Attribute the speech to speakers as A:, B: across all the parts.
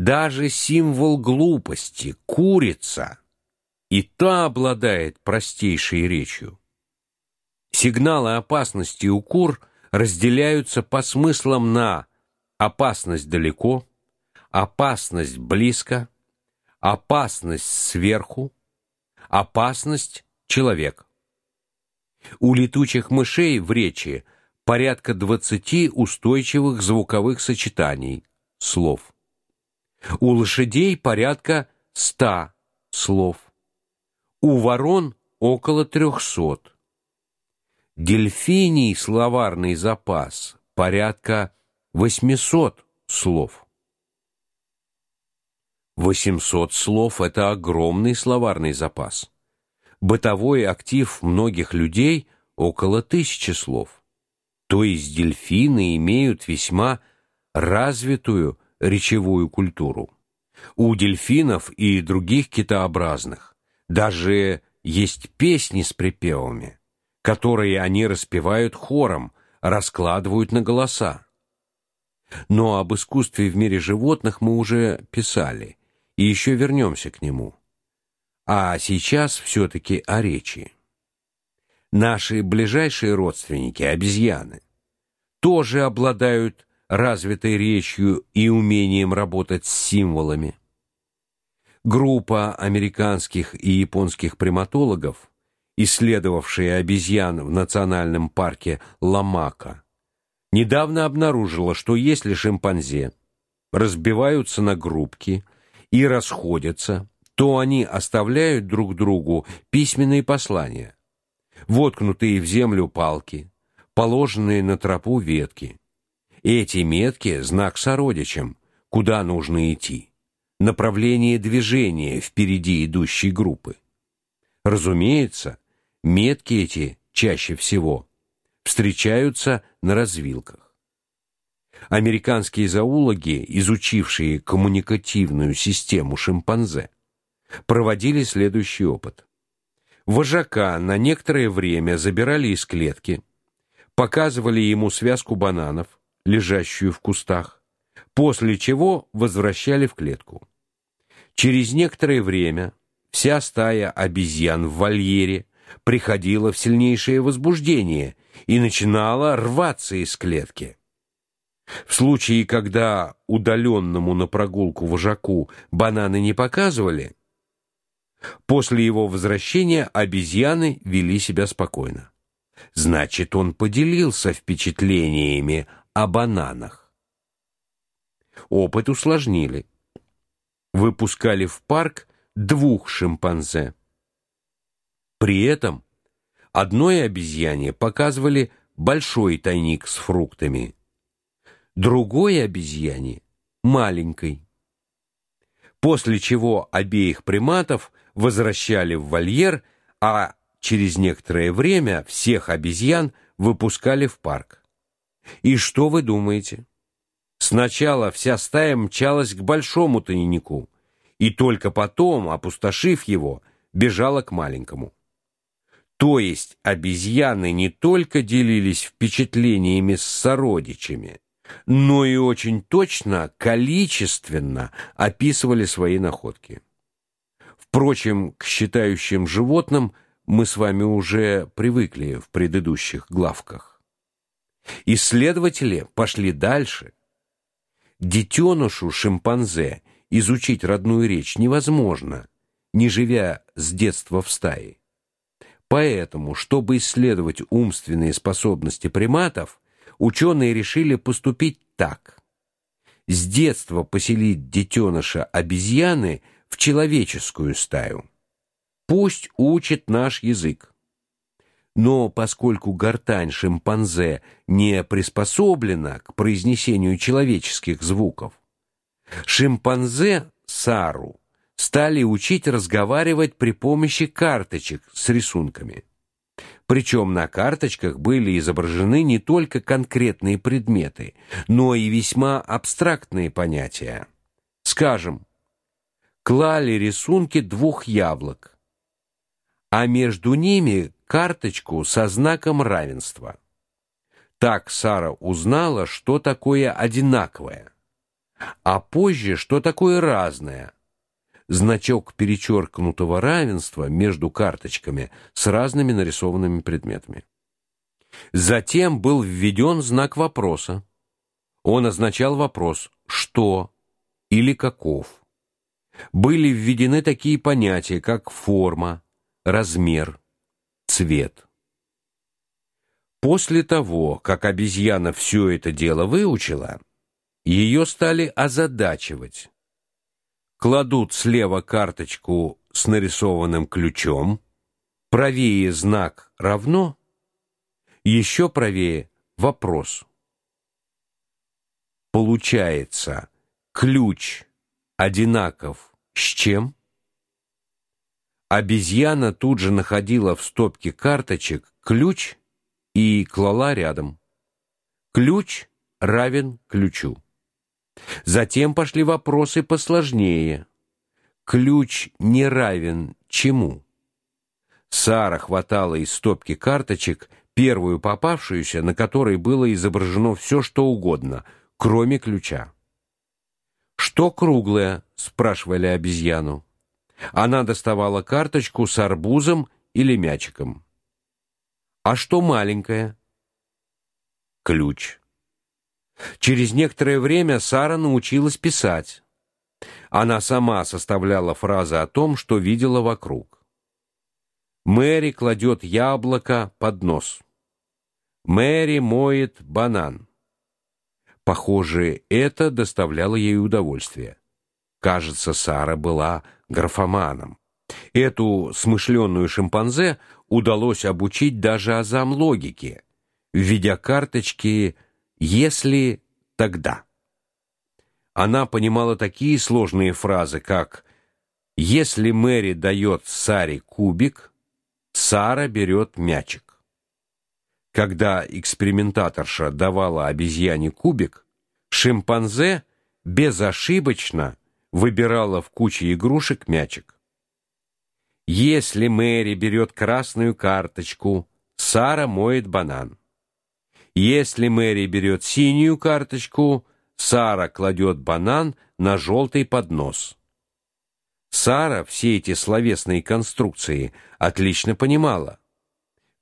A: Даже символ глупости курица и та обладает простейшей речью. Сигналы опасности у кур разделяются по смыслам на опасность далеко, опасность близко, опасность сверху, опасность человек. У летучих мышей в речи порядка 20 устойчивых звуковых сочетаний слов. У лошадей порядка 100 слов. У ворон около 300. Дельфиний словарный запас порядка 800 слов. 800 слов это огромный словарный запас. Бытовой актив многих людей около тысячи слов. То есть дельфины имеют весьма развитую речевую культуру. У дельфинов и других китообразных даже есть песни с припевами, которые они распевают хором, раскладывают на голоса. Но об искусстве в мире животных мы уже писали, и еще вернемся к нему. А сейчас все таки о речи. Наши ближайшие родственники обезьяны тоже обладают развитой речью и умением работать с символами. Группа американских и японских приматологов, исследовавшая обезьян в национальном парке Ламака, недавно обнаружила, что если шимпанзе разбиваются на группки и расходятся, то они оставляют друг другу письменные послания, воткнутые в землю палки, положенные на тропу ветки. Эти метки знак сородичам, куда нужно идти, направление движения впереди идущей группы. Разумеется, метки эти чаще всего встречаются на развилках. Американские зоологи, изучившие коммуникативную систему шимпанзе, проводили следующий опыт. Вожака на некоторое время забирали из клетки, показывали ему связку бананов, лежащую в кустах, после чего возвращали в клетку. Через некоторое время вся стая обезьян в вольере приходила в сильнейшее возбуждение и начинала рваться из клетки. В случае, когда удаленному на прогулку вожаку бананы не показывали, после его возвращения обезьяны вели себя спокойно. Значит, он поделился впечатлениями о бананах. Опыт усложнили. Выпускали в парк двух шимпанзе. При этом одной обезьяне показывали большой тайник с фруктами, другой обезьяне маленькой. После чего обеих приматов возвращали в вольер, а через некоторое время всех обезьян выпускали в парк. И что вы думаете? Сначала вся стая мчалась к большому тайнику, и только потом, опустошив его, бежала к маленькому. То есть обезьяны не только делились впечатлениями с сородичами, но и очень точно, количественно описывали свои находки. Впрочем, к считающим животным мы с вами уже привыкли в предыдущих главках. Исследователи пошли дальше. Детенышу шимпанзе изучить родную речь невозможно, не живя с детства в стае. Поэтому, чтобы исследовать умственные способности приматов, ученые решили поступить так: с детства поселить детеныша обезьяны в человеческую стаю. Пусть учит наш язык. Но поскольку гортань шимпанзе не приспособлена к произнесению человеческих звуков, шимпанзе Сару стали учить разговаривать при помощи карточек с рисунками. Причем на карточках были изображены не только конкретные предметы, но и весьма абстрактные понятия. Скажем, клали рисунки двух яблок, а между ними карточку со знаком равенства. Так Сара узнала, что такое одинаковое. а позже, что такое разное. Значок перечеркнутого равенства между карточками с разными нарисованными предметами. Затем был введен знак вопроса. Он означал вопрос «что» или «каков». Были введены такие понятия, как форма, размер, цвет. После того, как обезьяна все это дело выучила, ее стали озадачивать. Кладут слева карточку с нарисованным ключом, правее знак равно, еще правее вопрос. Получается, ключ одинаков с чем? Обезьяна тут же находила в стопке карточек ключ и клала рядом. Ключ равен ключу. Затем пошли вопросы посложнее. Ключ не равен чему? Сара хватала из стопки карточек первую попавшуюся, на которой было изображено все, что угодно, кроме ключа. Что круглое? спрашивали обезьяну. Она доставала карточку с арбузом или мячиком. А что маленькое? Ключ. Через некоторое время Сара научилась писать. Она сама составляла фразы о том, что видела вокруг. Мэри кладет яблоко под нос. Мэри моет банан. Похоже, это доставляло ей удовольствие. Кажется, Сара была графоманом. Эту смышленную шимпанзе удалось обучить даже азам логики, введя карточки «если тогда». Она понимала такие сложные фразы, как «если Мэри дает Саре кубик, Сара берет мячик». Когда экспериментаторша давала обезьяне кубик, шимпанзе безошибочно выбирала в куче игрушек мячик. Если Мэри берет красную карточку, Сара моет банан. Если Мэри берет синюю карточку, Сара кладет банан на желтый поднос. Сара все эти словесные конструкции отлично понимала.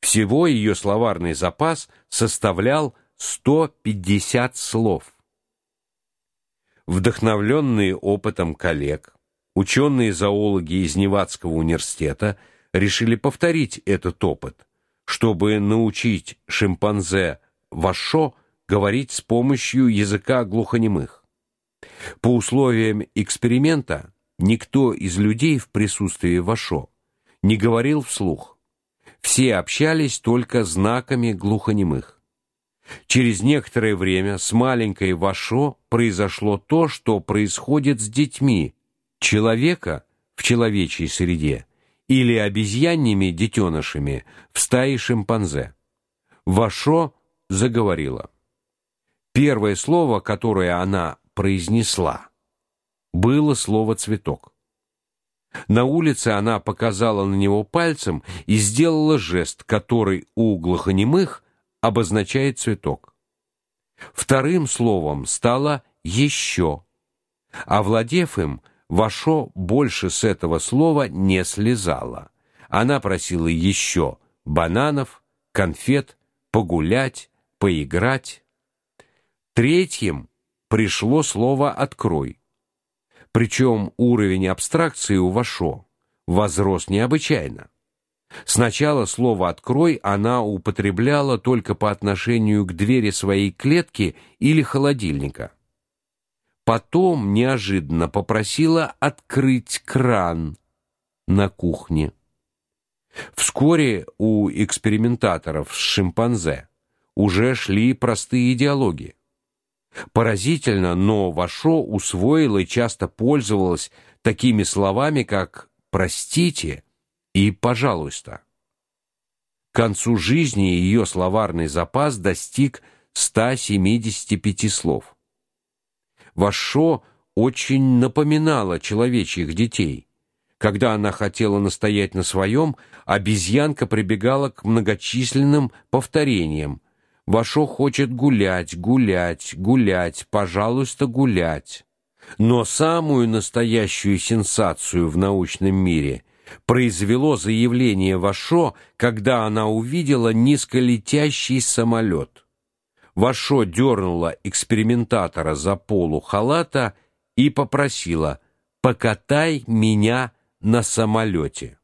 A: Всего ее словарный запас составлял 150 слов. Вдохновленные опытом коллег, ученые-зоологи из Невадского университета решили повторить этот опыт, чтобы научить шимпанзе Вашо говорить с помощью языка глухонемых. По условиям эксперимента никто из людей в присутствии Вашо не говорил вслух. Все общались только знаками глухонемых. Через некоторое время с маленькой Вашо произошло то, что происходит с детьми человека в человечьей среде или обезьянными детенышами в стае шимпанзе. Вашо заговорила. Первое слово, которое она произнесла, было слово цветок. На улице она показала на него пальцем и сделала жест, который у глухонемых обозначает цветок. Вторым словом стало еще. Овладев им, Вашо больше с этого слова не слезала. Она просила еще бананов, конфет, погулять, поиграть. Третьим пришло слово открой. Причем уровень абстракции у Вашо возрос необычайно. Сначала слово открой она употребляла только по отношению к двери своей клетки или холодильника. Потом неожиданно попросила открыть кран на кухне. Вскоре у экспериментаторов с шимпанзе уже шли простые диалоги. Поразительно, но Вашо усвоила и часто пользовалась такими словами, как «простите» и «пожалуйста». К концу жизни ее словарный запас достиг 175 слов. Вашо очень напоминала человечьих детей. Когда она хотела настоять на своем, обезьянка прибегала к многочисленным повторениям, Вашо хочет гулять, гулять, гулять, пожалуйста, гулять. Но самую настоящую сенсацию в научном мире произвело заявление Вашо, когда она увидела низколетящий самолет. Вашо дернула экспериментатора за полу халата и попросила: "Покатай меня на самолете».